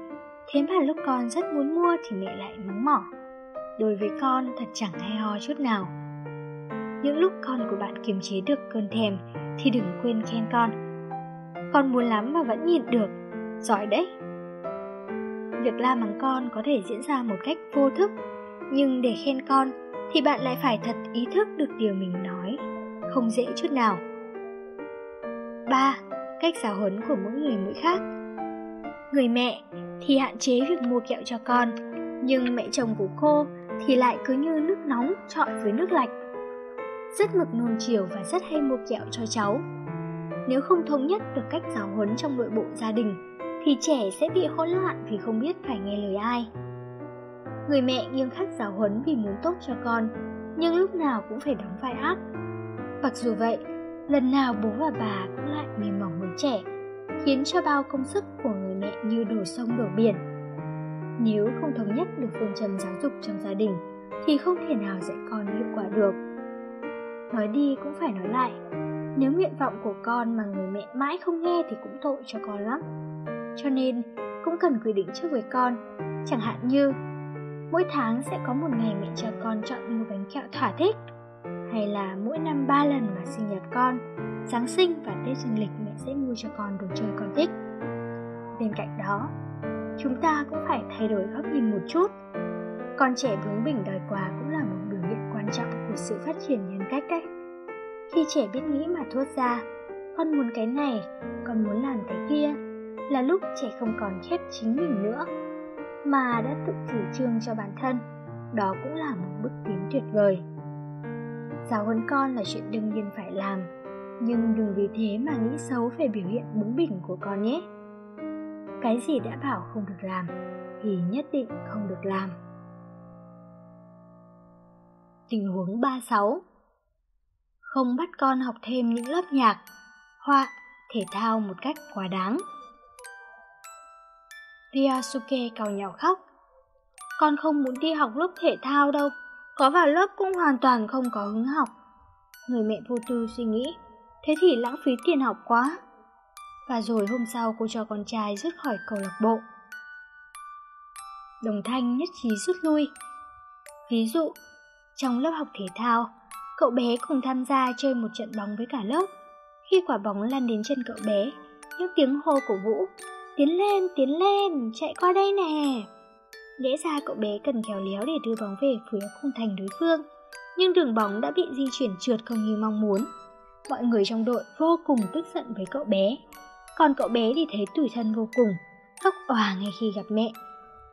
Thế mà lúc con rất muốn mua thì mẹ lại mắng mỏ. Đối với con thật chẳng hay ho chút nào. Những lúc con của bạn kiềm chế được cơn thèm thì đừng quên khen con. Con muốn lắm mà vẫn nhịn được, giỏi đấy. Việc la mắng con có thể diễn ra một cách vô thức nhưng để khen con thì bạn lại phải thật ý thức được điều mình nói không dễ chút nào 3. Cách giáo huấn của mỗi người mỗi khác Người mẹ thì hạn chế việc mua kẹo cho con Nhưng mẹ chồng của cô thì lại cứ như nước nóng trọi với nước lạnh Rất mực nuông chiều và rất hay mua kẹo cho cháu Nếu không thống nhất được cách giáo huấn trong nội bộ gia đình Thì trẻ sẽ bị hỗn loạn vì không biết phải nghe lời ai Người mẹ nghiêm khắc giáo huấn vì muốn tốt cho con, nhưng lúc nào cũng phải đóng vai ác. Mặc dù vậy, lần nào bố và bà cũng lại mềm mỏng với trẻ, khiến cho bao công sức của người mẹ như đổ sông đổ biển. Nếu không thống nhất được phương châm giáo dục trong gia đình, thì không thể nào dạy con hiệu quả được. Nói đi cũng phải nói lại, nếu nguyện vọng của con mà người mẹ mãi không nghe thì cũng tội cho con lắm. Cho nên, cũng cần quy định trước với con, chẳng hạn như mỗi tháng sẽ có một ngày mẹ cho con chọn mua bánh kẹo thỏa thích hay là mỗi năm ba lần mà sinh nhật con giáng sinh và tết dương lịch mẹ sẽ mua cho con đồ chơi con thích bên cạnh đó chúng ta cũng phải thay đổi góc nhìn một chút con trẻ bướng bỉnh đòi quà cũng là một biểu hiện quan trọng của sự phát triển nhân cách đấy khi trẻ biết nghĩ mà thốt ra con muốn cái này con muốn làm cái kia là lúc trẻ không còn khép chính mình nữa mà đã tự chủ trương cho bản thân, đó cũng là một bước tiến tuyệt vời. Giáo huấn con là chuyện đương nhiên phải làm, nhưng đừng vì thế mà nghĩ xấu về biểu hiện bướng bỉnh của con nhé. Cái gì đã bảo không được làm thì nhất định không được làm. Tình huống 36 Không bắt con học thêm những lớp nhạc, họa, thể thao một cách quá đáng. Ryosuke cào nhỏ khóc. Con không muốn đi học lớp thể thao đâu, có vào lớp cũng hoàn toàn không có hứng học. Người mẹ vô tư suy nghĩ, thế thì lãng phí tiền học quá. Và rồi hôm sau cô cho con trai rút khỏi câu lạc bộ. Đồng Thanh nhất trí rút lui. Ví dụ, trong lớp học thể thao, cậu bé cùng tham gia chơi một trận bóng với cả lớp. Khi quả bóng lăn đến chân cậu bé, những tiếng hô cổ vũ, tiến lên, tiến lên, chạy qua đây nè. Lẽ ra cậu bé cần khéo léo để đưa bóng về phía khung thành đối phương, nhưng đường bóng đã bị di chuyển trượt không như mong muốn. Mọi người trong đội vô cùng tức giận với cậu bé, còn cậu bé thì thấy tủi thân vô cùng, khóc òa ngay khi gặp mẹ.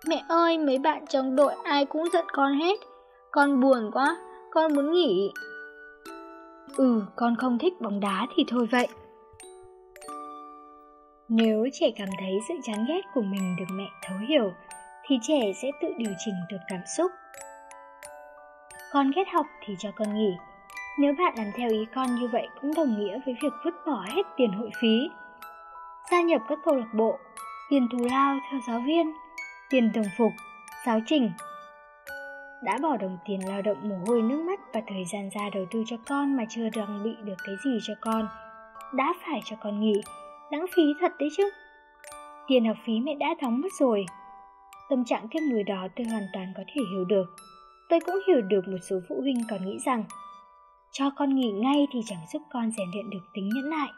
Mẹ ơi, mấy bạn trong đội ai cũng giận con hết, con buồn quá, con muốn nghỉ. Ừ, con không thích bóng đá thì thôi vậy. Nếu trẻ cảm thấy sự chán ghét của mình được mẹ thấu hiểu, thì trẻ sẽ tự điều chỉnh được cảm xúc. Con ghét học thì cho con nghỉ. Nếu bạn làm theo ý con như vậy cũng đồng nghĩa với việc vứt bỏ hết tiền hội phí. Gia nhập các câu lạc bộ, tiền thù lao theo giáo viên, tiền đồng phục, giáo trình. Đã bỏ đồng tiền lao động mồ hôi nước mắt và thời gian ra đầu tư cho con mà chưa trang bị được cái gì cho con. Đã phải cho con nghỉ, lãng phí thật đấy chứ. Tiền học phí mẹ đã đóng mất rồi, Tâm trạng kiếp người đó tôi hoàn toàn có thể hiểu được. Tôi cũng hiểu được một số phụ huynh còn nghĩ rằng cho con nghỉ ngay thì chẳng giúp con rèn luyện được tính nhẫn nại.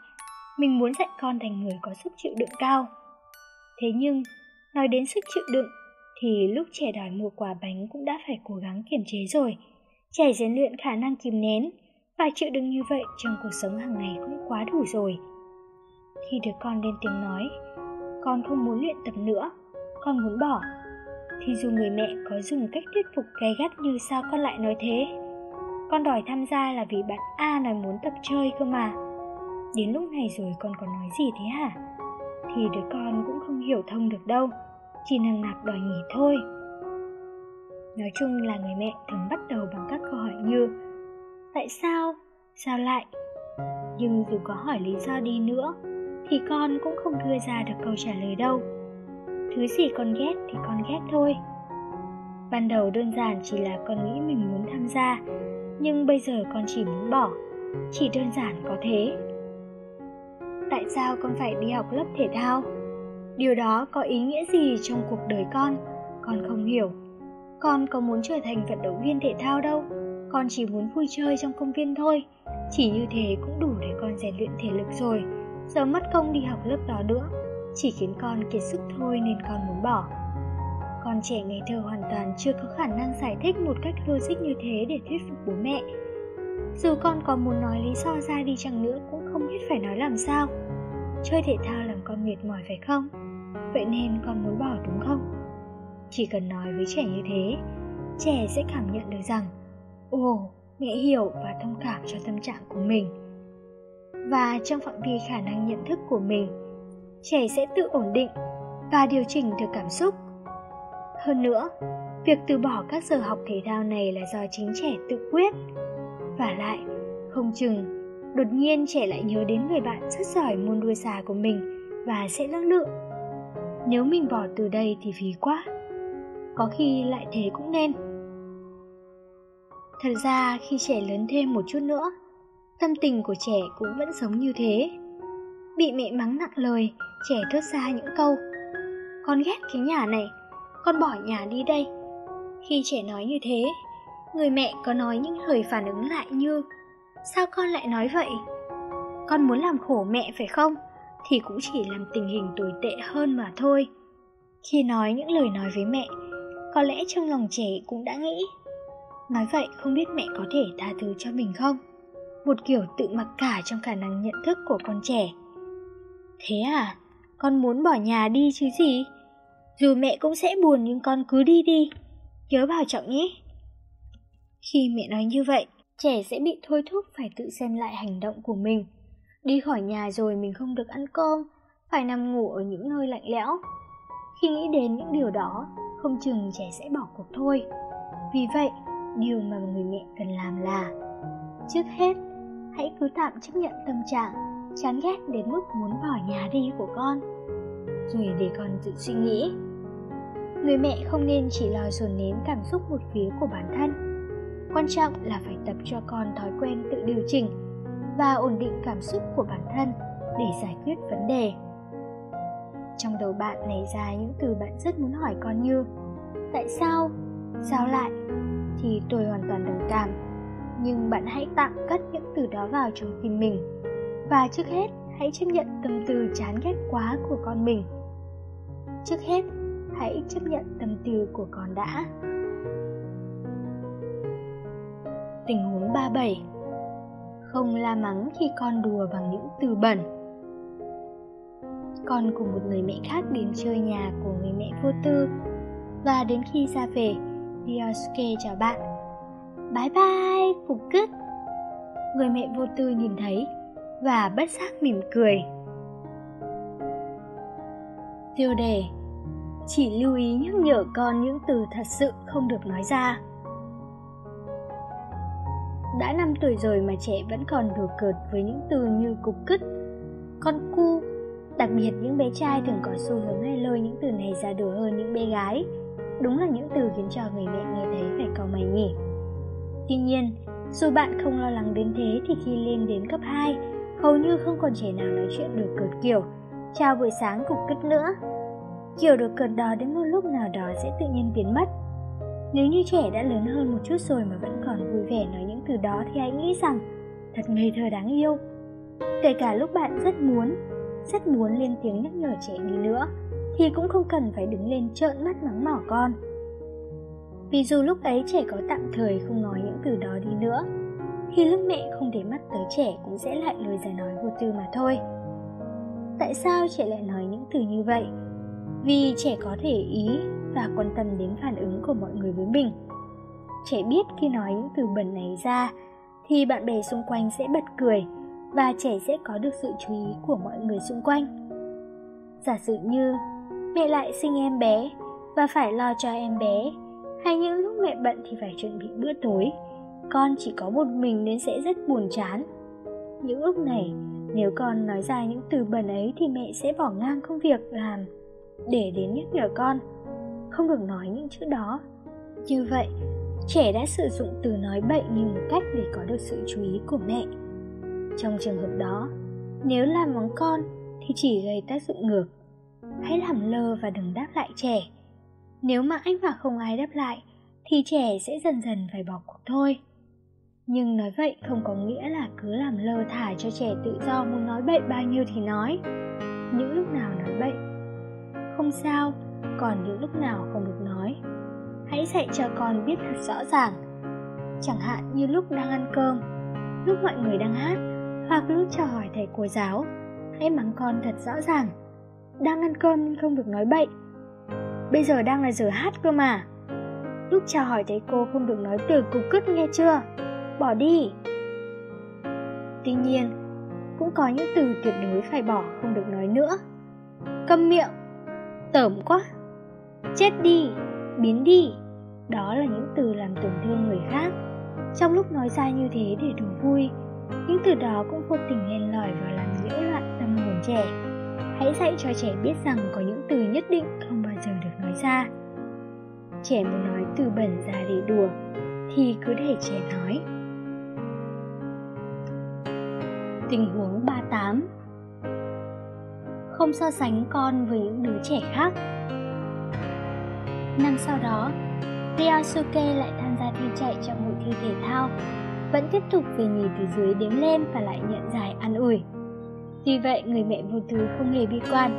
Mình muốn dạy con thành người có sức chịu đựng cao. Thế nhưng, nói đến sức chịu đựng, thì lúc trẻ đòi mua quà bánh cũng đã phải cố gắng kiềm chế rồi. Trẻ rèn luyện khả năng kìm nén, và chịu đựng như vậy trong cuộc sống hàng ngày cũng quá đủ rồi. Khi được con lên tiếng nói, con không muốn luyện tập nữa, con muốn bỏ, thì dù người mẹ có dùng cách thuyết phục gay gắt như sao con lại nói thế con đòi tham gia là vì bạn a nói muốn tập chơi cơ mà đến lúc này rồi con còn nói gì thế hả? Thì đứa con cũng không hiểu thông được đâu, chỉ nằng nặc đòi nghỉ thôi. Nói chung là người mẹ thường bắt đầu bằng các câu hỏi như, tại sao? Sao lại? Nhưng dù có hỏi lý do đi nữa, thì con cũng không đưa ra được câu trả lời đâu. Thứ gì con ghét thì con ghét thôi. Ban đầu đơn giản chỉ là con nghĩ mình muốn tham gia, nhưng bây giờ con chỉ muốn bỏ, chỉ đơn giản có thế tại sao con phải đi học lớp thể thao? Điều đó có ý nghĩa gì trong cuộc đời con? Con không hiểu. Con có muốn trở thành vận động viên thể thao đâu. Con chỉ muốn vui chơi trong công viên thôi. Chỉ như thế cũng đủ để con rèn luyện thể lực rồi. Giờ mất công đi học lớp đó nữa. Chỉ khiến con kiệt sức thôi nên con muốn bỏ. Con trẻ ngây thơ hoàn toàn chưa có khả năng giải thích một cách logic như thế để thuyết phục bố mẹ. Dù con có muốn nói lý do ra đi chăng nữa cũng không biết phải nói làm sao chơi thể thao làm con mệt mỏi phải không? Vậy nên con muốn bỏ đúng không? Chỉ cần nói với trẻ như thế, trẻ sẽ cảm nhận được rằng, ồ, mẹ hiểu và thông cảm cho tâm trạng của mình. Và trong phạm vi khả năng nhận thức của mình, trẻ sẽ tự ổn định và điều chỉnh được cảm xúc. Hơn nữa, việc từ bỏ các giờ học thể thao này là do chính trẻ tự quyết. Và lại, không chừng đột nhiên trẻ lại nhớ đến người bạn rất giỏi môn đua xà của mình và sẽ lưỡng lự nếu mình bỏ từ đây thì phí quá. Có khi lại thế cũng nên. Thật ra, khi trẻ lớn thêm một chút nữa, tâm tình của trẻ cũng vẫn giống như thế. Bị mẹ mắng nặng lời, trẻ thốt ra những câu, con ghét cái nhà này, con bỏ nhà đi đây. Khi trẻ nói như thế, người mẹ có nói những lời phản ứng lại như sao con lại nói vậy? Con muốn làm khổ mẹ phải không? Thì cũng chỉ làm tình hình tồi tệ hơn mà thôi. Khi nói những lời nói với mẹ có lẽ trong lòng trẻ cũng đã nghĩ nói vậy không biết mẹ có thể tha thứ cho mình không? Một kiểu tự mặc cả trong khả năng nhận thức của con trẻ. Thế à? Con muốn bỏ nhà đi chứ gì? Dù mẹ cũng sẽ buồn nhưng con cứ đi đi, nhớ bảo trọng nhé. Khi mẹ nói như vậy, trẻ sẽ bị thôi thúc phải tự xem lại hành động của mình. Đi khỏi nhà rồi mình không được ăn cơm, phải nằm ngủ ở những nơi lạnh lẽo. Khi nghĩ đến những điều đó, không chừng trẻ sẽ bỏ cuộc thôi. Vì vậy, điều mà người mẹ cần làm là Trước hết, hãy cứ tạm chấp nhận tâm trạng chán ghét đến mức muốn bỏ nhà đi của con Rồi để con tự suy nghĩ Người mẹ không nên chỉ lo dồn nén cảm xúc một phía của bản thân Quan trọng là phải tập cho con thói quen tự điều chỉnh và ổn định cảm xúc của bản thân để giải quyết vấn đề. Trong đầu bạn nảy ra những từ bạn rất muốn hỏi con như, Tại sao? Sao lại? Thì tôi hoàn toàn đồng cảm Nhưng bạn hãy tạm cất những từ đó vào trong tim mình Và trước hết, hãy chấp nhận tâm tư chán ghét quá của con mình Trước hết, hãy chấp nhận tâm tư của con đã Tình huống 37 Không la mắng khi con đùa bằng những từ bẩn. Con cùng một người mẹ khác đến chơi nhà của người mẹ vô tư. Và đến khi ra về, Ryosuke chào bạn. Bye bye, phục cứt Người mẹ vô tư nhìn thấy và bất giác mỉm cười. Tiêu đề Chỉ lưu ý nhắc nhở con những từ thật sự không được nói ra đã 5 tuổi rồi mà trẻ vẫn còn đùa cợt với những từ như cục cứt, con cu. Đặc biệt những bé trai thường có xu hướng hay lôi những từ này ra đùa hơn những bé gái. Đúng là những từ khiến cho người mẹ nghe thấy phải cầu mày nhỉ. Tuy nhiên, dù bạn không lo lắng đến thế thì khi lên đến cấp 2, hầu như không còn trẻ nào nói chuyện đùa cợt kiểu chào buổi sáng cục cứt nữa. Kiểu đùa cợt đó đến một lúc nào đó sẽ tự nhiên biến mất nếu như trẻ đã lớn hơn một chút rồi mà vẫn còn vui vẻ nói những từ đó thì hãy nghĩ rằng thật ngây thơ đáng yêu. Kể cả lúc bạn rất muốn, rất muốn lên tiếng nhắc nhở trẻ đi nữa, thì cũng không cần phải đứng lên trợn mắt mắng mỏ con. Vì dù lúc ấy trẻ có tạm thời không nói những từ đó đi nữa, thì lúc mẹ không để mắt tới trẻ cũng sẽ lại lười giải nói vô tư mà thôi. Tại sao trẻ lại nói những từ như vậy? Vì trẻ có thể ý và quan tâm đến phản ứng của mọi người với mình. Trẻ biết khi nói những từ bẩn này ra thì bạn bè xung quanh sẽ bật cười và trẻ sẽ có được sự chú ý của mọi người xung quanh. Giả sử như mẹ lại sinh em bé và phải lo cho em bé, hay những lúc mẹ bận thì phải chuẩn bị bữa tối, con chỉ có một mình nên sẽ rất buồn chán. Những lúc này, nếu con nói ra những từ bẩn ấy thì mẹ sẽ bỏ ngang công việc làm để đến nhắc nhở con không được nói những chữ đó. Như vậy, trẻ đã sử dụng từ nói bậy như một cách để có được sự chú ý của mẹ. Trong trường hợp đó, nếu làm mắng con thì chỉ gây tác dụng ngược. Hãy làm lơ và đừng đáp lại trẻ. Nếu mãi mà không ai đáp lại, thì trẻ sẽ dần dần phải bỏ cuộc thôi. Nhưng nói vậy không có nghĩa là cứ làm lơ thả cho trẻ tự do muốn nói bậy bao nhiêu thì nói. Những lúc nào nói bậy, không sao còn những lúc nào không được nói, hãy dạy cho con biết thật rõ ràng. Chẳng hạn như lúc đang ăn cơm, lúc mọi người đang hát, hoặc lúc chào hỏi thầy cô giáo, hãy mắng con thật rõ ràng. Đang ăn cơm nhưng không được nói bậy. Bây giờ đang là giờ hát cơ mà. Lúc chào hỏi thầy cô không được nói từ cục cứt nghe chưa? Bỏ đi. Tuy nhiên, cũng có những từ tuyệt đối phải bỏ không được nói nữa. Câm miệng tởm quá. Chết đi, biến đi. Đó là những từ làm tổn thương người khác. Trong lúc nói ra như thế để đùa vui, những từ đó cũng vô tình len lỏi và làm nhiễu loạn tâm hồn trẻ. Hãy dạy cho trẻ biết rằng có những từ nhất định không bao giờ được nói ra. Trẻ muốn nói từ bẩn ra để đùa, thì cứ để trẻ nói. Tình huống 38 không so sánh con với những đứa trẻ khác Năm sau đó, Ryosuke lại tham gia thi chạy trong hội thi thể thao, vẫn tiếp tục về nhì từ dưới đếm lên và lại nhận giải an ủi. Tuy vậy, người mẹ vô tư không hề bi quan.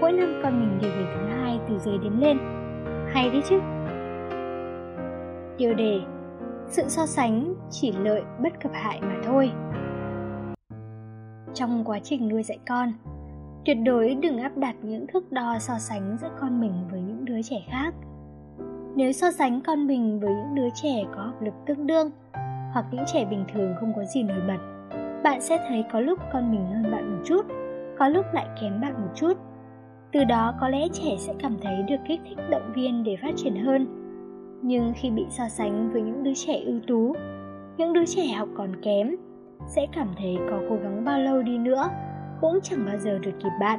Mỗi năm con mình đều về thứ hai từ dưới đếm lên. Hay đấy chứ? Tiêu đề Sự so sánh chỉ lợi bất cập hại mà thôi. Trong quá trình nuôi dạy con, Tuyệt đối đừng áp đặt những thước đo so sánh giữa con mình với những đứa trẻ khác. Nếu so sánh con mình với những đứa trẻ có học lực tương đương hoặc những trẻ bình thường không có gì nổi bật, bạn sẽ thấy có lúc con mình hơn bạn một chút, có lúc lại kém bạn một chút. Từ đó có lẽ trẻ sẽ cảm thấy được kích thích động viên để phát triển hơn. Nhưng khi bị so sánh với những đứa trẻ ưu tú, những đứa trẻ học còn kém, sẽ cảm thấy có cố gắng bao lâu đi nữa cũng chẳng bao giờ được kịp bạn.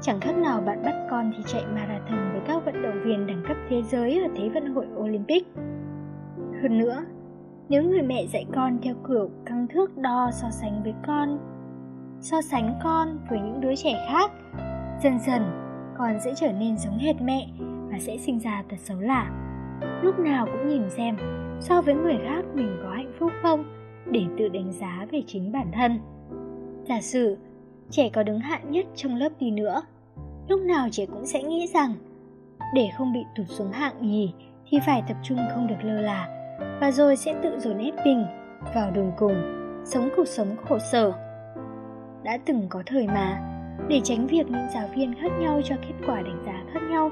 Chẳng khác nào bạn bắt con thì chạy marathon với các vận động viên đẳng cấp thế giới ở Thế vận hội Olympic. Hơn nữa, nếu người mẹ dạy con theo kiểu căng thước đo so sánh với con, so sánh con với những đứa trẻ khác, dần dần con sẽ trở nên giống hệt mẹ và sẽ sinh ra tật xấu lạ. Lúc nào cũng nhìn xem so với người khác mình có hạnh phúc không để tự đánh giá về chính bản thân. Giả sử trẻ có đứng hạng nhất trong lớp đi nữa, lúc nào trẻ cũng sẽ nghĩ rằng để không bị tụt xuống hạng nhì thì phải tập trung không được lơ là và rồi sẽ tự dồn ép mình vào đường cùng, sống cuộc sống khổ sở. Đã từng có thời mà, để tránh việc những giáo viên khác nhau cho kết quả đánh giá khác nhau,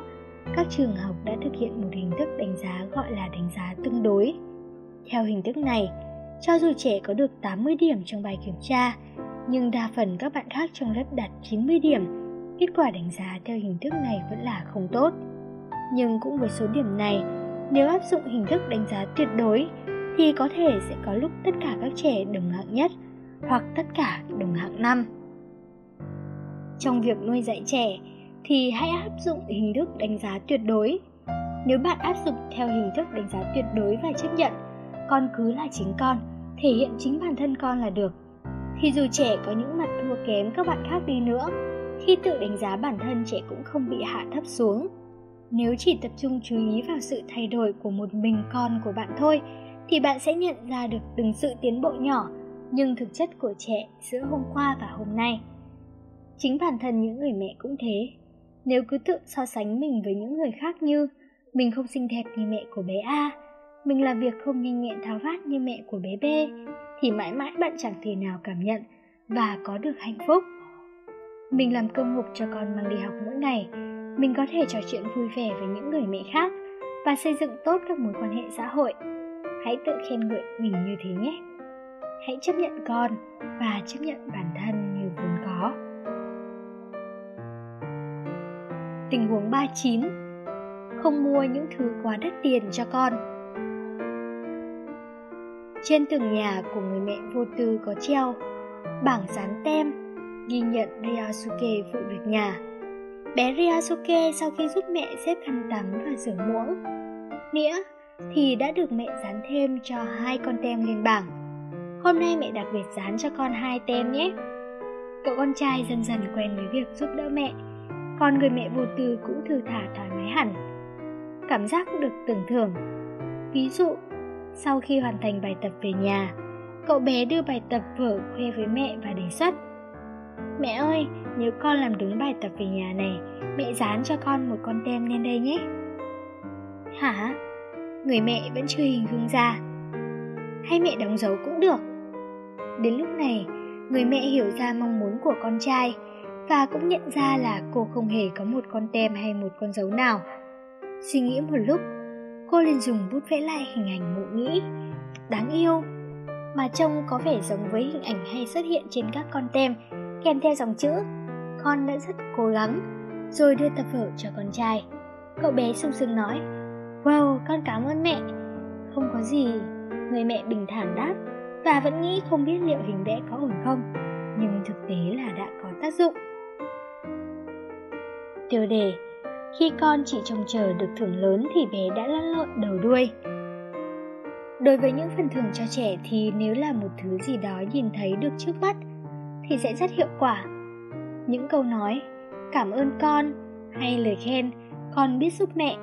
các trường học đã thực hiện một hình thức đánh giá gọi là đánh giá tương đối. Theo hình thức này, cho dù trẻ có được 80 điểm trong bài kiểm tra, nhưng đa phần các bạn khác trong lớp đạt 90 điểm, kết quả đánh giá theo hình thức này vẫn là không tốt. Nhưng cũng với số điểm này, nếu áp dụng hình thức đánh giá tuyệt đối thì có thể sẽ có lúc tất cả các trẻ đồng hạng nhất hoặc tất cả đồng hạng năm. Trong việc nuôi dạy trẻ thì hãy áp dụng hình thức đánh giá tuyệt đối. Nếu bạn áp dụng theo hình thức đánh giá tuyệt đối và chấp nhận, con cứ là chính con, thể hiện chính bản thân con là được. Thì dù trẻ có những mặt thua kém các bạn khác đi nữa, khi tự đánh giá bản thân trẻ cũng không bị hạ thấp xuống. Nếu chỉ tập trung chú ý vào sự thay đổi của một mình con của bạn thôi thì bạn sẽ nhận ra được từng sự tiến bộ nhỏ nhưng thực chất của trẻ giữa hôm qua và hôm nay. Chính bản thân những người mẹ cũng thế. Nếu cứ tự so sánh mình với những người khác như mình không xinh đẹp như mẹ của bé a mình làm việc không nhanh nhẹn tháo vát như mẹ của bé b thì mãi mãi bạn chẳng thể nào cảm nhận và có được hạnh phúc. Mình làm công mục cho con mang đi học mỗi ngày, mình có thể trò chuyện vui vẻ với những người mẹ khác và xây dựng tốt các mối quan hệ xã hội. Hãy tự khen ngợi mình như thế nhé. Hãy chấp nhận con và chấp nhận bản thân như vốn có. Tình huống 39 không mua những thứ quá đắt tiền cho con trên tường nhà của người mẹ vô tư có treo bảng dán tem ghi nhận Ryasuke phụ việc nhà Bé Ryasuke sau khi giúp mẹ xếp khăn tắm và rửa muỗng, nĩa thì đã được mẹ dán thêm cho hai con tem lên bảng. Hôm nay mẹ đặc biệt dán cho con hai tem nhé. Cậu con trai dần dần quen với việc giúp đỡ mẹ, còn người mẹ vô tư cũng thư thả thoải mái hẳn. Cảm giác được tưởng thưởng. Ví dụ, sau khi hoàn thành bài tập về nhà, cậu bé đưa bài tập vở khoe với mẹ và đề xuất Mẹ ơi, nếu con làm đúng bài tập về nhà này, mẹ dán cho con một con tem lên đây nhé. Hả? Người mẹ vẫn chưa hình dung ra. Hay mẹ đóng dấu cũng được. Đến lúc này, người mẹ hiểu ra mong muốn của con trai và cũng nhận ra là cô không hề có một con tem hay một con dấu nào. Suy nghĩ một lúc, cô liền dùng bút vẽ lại hình ảnh ngụ nghĩ, đáng yêu, mà trông có vẻ giống với hình ảnh hay xuất hiện trên các con tem kèm theo dòng chữ con đã rất cố gắng rồi đưa tập vở cho con trai. Cậu bé sung sướng nói wow con cảm ơn mẹ. Không có gì người mẹ bình thản đáp và vẫn nghĩ không biết liệu hình vẽ có ổn không nhưng thực tế là đã có tác dụng. Tiêu đề khi con chỉ trông chờ được thưởng lớn thì bé đã lăn lộn đầu đuôi. Đối với những phần thưởng cho trẻ thì nếu là một thứ gì đó nhìn thấy được trước mắt thì sẽ rất hiệu quả. Những câu nói, cảm ơn con hay lời khen, con biết giúp mẹ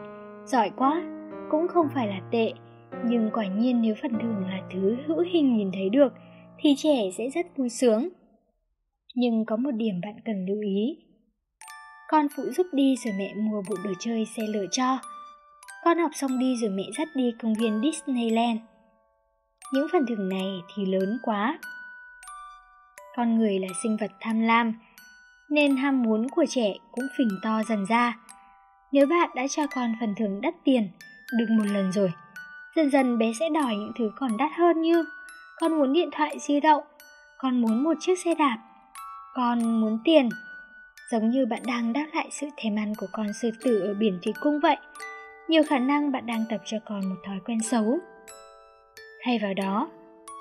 giỏi quá cũng không phải là tệ. Nhưng quả nhiên nếu phần thưởng là thứ hữu hình nhìn thấy được thì trẻ sẽ rất vui sướng. Nhưng có một điểm bạn cần lưu ý con phụ giúp đi rồi mẹ mua bộ đồ chơi xe lửa cho con học xong đi rồi mẹ dắt đi công viên disneyland những phần thưởng này thì lớn quá con người là sinh vật tham lam nên ham muốn của trẻ cũng phình to dần ra. Nếu bạn đã cho con phần thưởng đắt tiền được một lần rồi, dần dần bé sẽ đòi những thứ còn đắt hơn như con muốn điện thoại di động, con muốn một chiếc xe đạp, con muốn tiền. Giống như bạn đang đáp lại sự thèm ăn của con sư tử ở biển thủy cung vậy. Nhiều khả năng bạn đang tập cho con một thói quen xấu. Thay vào đó,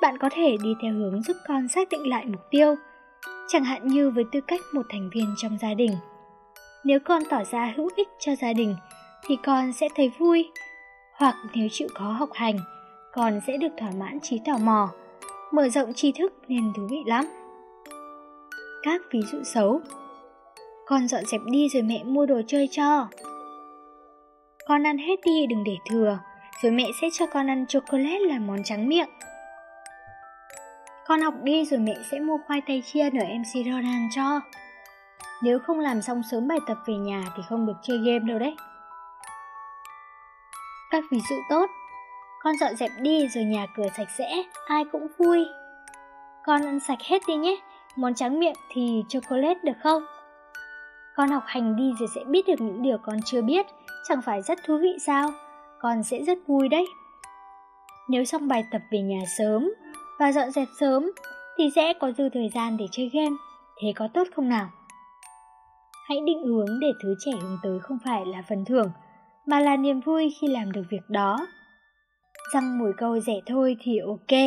bạn có thể đi theo hướng giúp con xác định lại mục tiêu, chẳng hạn như với tư cách một thành viên trong gia đình. Nếu con tỏ ra hữu ích cho gia đình thì con sẽ thấy vui, hoặc nếu chịu khó học hành, con sẽ được thỏa mãn trí tò mò, mở rộng tri thức nên thú vị lắm. Các ví dụ xấu con dọn dẹp đi rồi mẹ mua đồ chơi cho. Con ăn hết đi đừng để thừa, rồi mẹ sẽ cho con ăn chocolate là món trắng miệng. Con học đi rồi mẹ sẽ mua khoai tây chiên ở MC Ronan cho. Nếu không làm xong sớm bài tập về nhà thì không được chơi game đâu đấy. Các ví dụ tốt Con dọn dẹp đi rồi nhà cửa sạch sẽ, ai cũng vui. Con ăn sạch hết đi nhé, món trắng miệng thì chocolate được không? Con học hành đi rồi sẽ biết được những điều con chưa biết, chẳng phải rất thú vị sao? Con sẽ rất vui đấy. Nếu xong bài tập về nhà sớm và dọn dẹp sớm thì sẽ có dư thời gian để chơi game, thế có tốt không nào? Hãy định hướng để thứ trẻ hướng tới không phải là phần thưởng, mà là niềm vui khi làm được việc đó. Răng mùi câu rẻ thôi thì ok.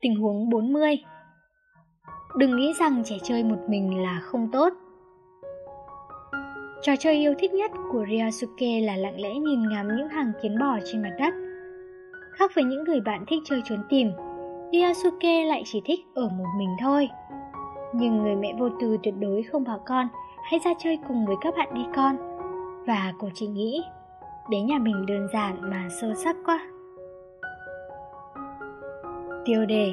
Tình huống 40 Đừng nghĩ rằng trẻ chơi một mình là không tốt. Trò chơi yêu thích nhất của Ryosuke là lặng lẽ nhìn ngắm những hàng kiến bò trên mặt đất. Khác với những người bạn thích chơi trốn tìm, Ryosuke lại chỉ thích ở một mình thôi. Nhưng người mẹ vô tư tuyệt đối không bảo con hãy ra chơi cùng với các bạn đi con. Và cô chỉ nghĩ, bé nhà mình đơn giản mà sâu sắc quá. Tiêu đề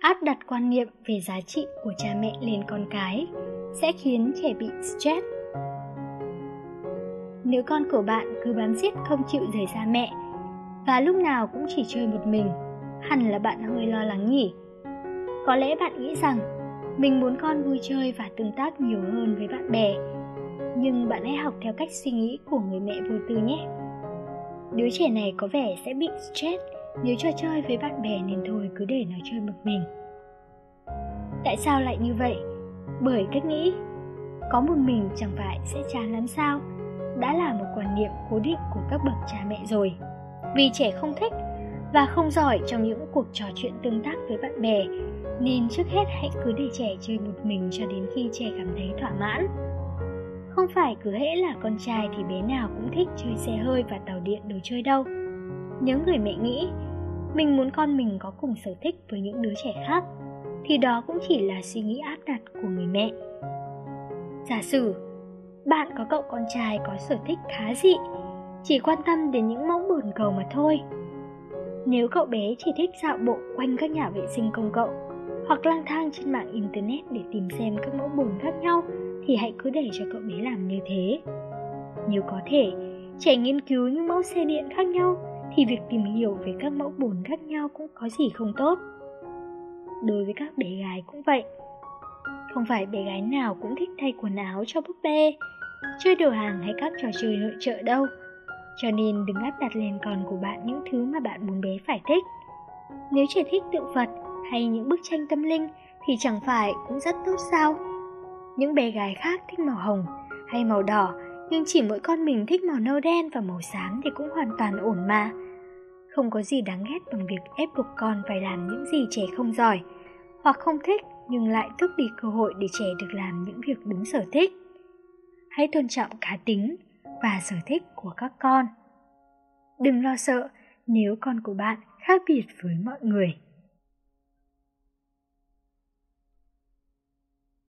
Áp đặt quan niệm về giá trị của cha mẹ lên con cái sẽ khiến trẻ bị stress. Nếu con của bạn cứ bám giết không chịu rời xa mẹ và lúc nào cũng chỉ chơi một mình, hẳn là bạn hơi lo lắng nhỉ? Có lẽ bạn nghĩ rằng mình muốn con vui chơi và tương tác nhiều hơn với bạn bè. Nhưng bạn hãy học theo cách suy nghĩ của người mẹ vô tư nhé. Đứa trẻ này có vẻ sẽ bị stress nếu cho chơi với bạn bè nên thôi, cứ để nó chơi một mình. Tại sao lại như vậy? Bởi cách nghĩ, có một mình chẳng phải sẽ chán lắm sao? Đã là một quan niệm cố định của các bậc cha mẹ rồi. Vì trẻ không thích và không giỏi trong những cuộc trò chuyện tương tác với bạn bè, nên trước hết hãy cứ để trẻ chơi một mình cho đến khi trẻ cảm thấy thỏa mãn không phải cứ hễ là con trai thì bé nào cũng thích chơi xe hơi và tàu điện đồ chơi đâu nhớ người mẹ nghĩ mình muốn con mình có cùng sở thích với những đứa trẻ khác thì đó cũng chỉ là suy nghĩ áp đặt của người mẹ giả sử bạn có cậu con trai có sở thích khá dị chỉ quan tâm đến những mẫu bồn cầu mà thôi nếu cậu bé chỉ thích dạo bộ quanh các nhà vệ sinh công cộng hoặc lang thang trên mạng internet để tìm xem các mẫu bồn khác nhau thì hãy cứ để cho cậu bé làm như thế. Nếu có thể, trẻ nghiên cứu những mẫu xe điện khác nhau thì việc tìm hiểu về các mẫu bồn khác nhau cũng có gì không tốt. Đối với các bé gái cũng vậy. Không phải bé gái nào cũng thích thay quần áo cho búp bê, chơi đồ hàng hay các trò chơi nội trợ đâu. Cho nên đừng áp đặt lên con của bạn những thứ mà bạn muốn bé phải thích. Nếu trẻ thích tượng Phật hay những bức tranh tâm linh thì chẳng phải cũng rất tốt sao? Những bé gái khác thích màu hồng hay màu đỏ nhưng chỉ mỗi con mình thích màu nâu đen và màu xám thì cũng hoàn toàn ổn mà. Không có gì đáng ghét bằng việc ép buộc con phải làm những gì trẻ không giỏi, hoặc không thích nhưng lại tước đi cơ hội để trẻ được làm những việc đúng sở thích. Hãy tôn trọng cá tính và sở thích của các con. Đừng lo sợ, nếu con của bạn khác biệt với mọi người.